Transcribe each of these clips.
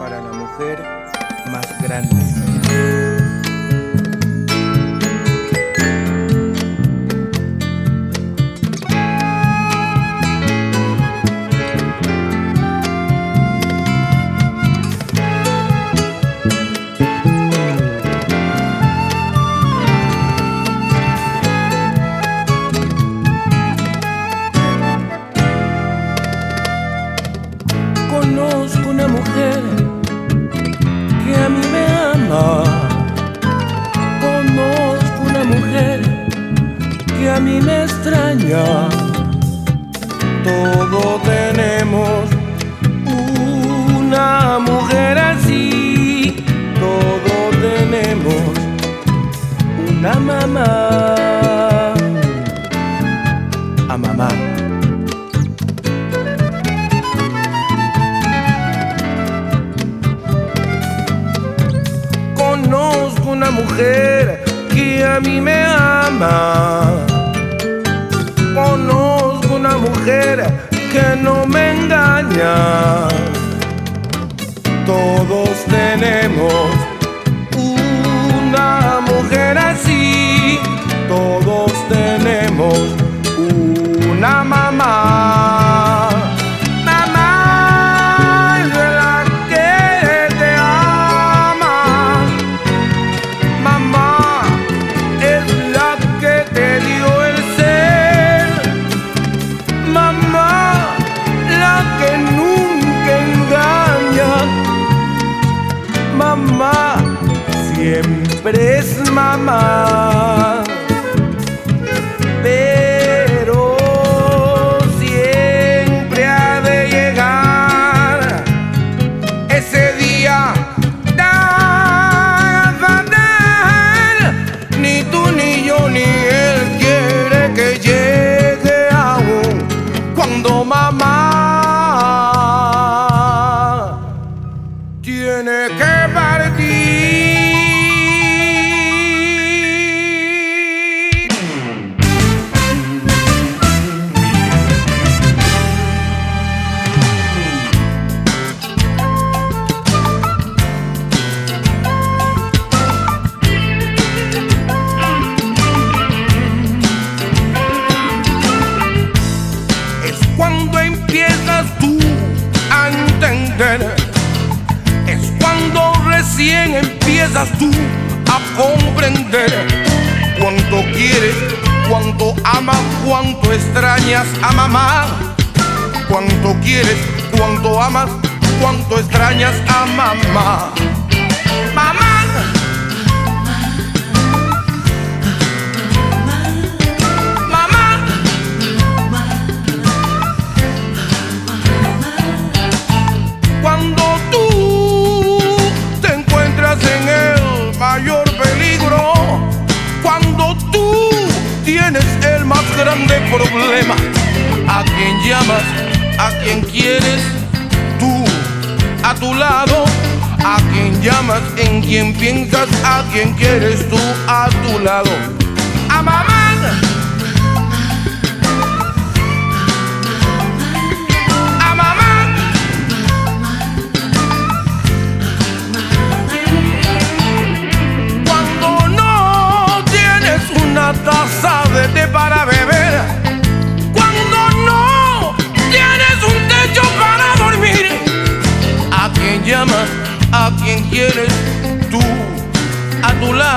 بڑا لوگ ماسک رانے ن مو پسی تو موسم کو نم مخیر کی امی میں آما نو مہنگا نام تو دوست نے مو ماں کونیا ماما ما کون تو استرا نیاست grande problema ¿A quién llamas? ¿A quién quieres? Tú, a tu lado ¿A quién llamas? ¿En quién piensas? ¿A quién quieres? Tú, a tu lado ¡A mamá!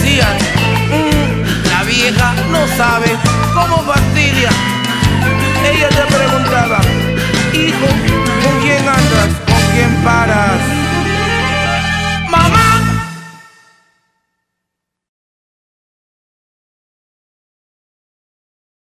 سیا بھی نو سا برتی دیا گنتا تھا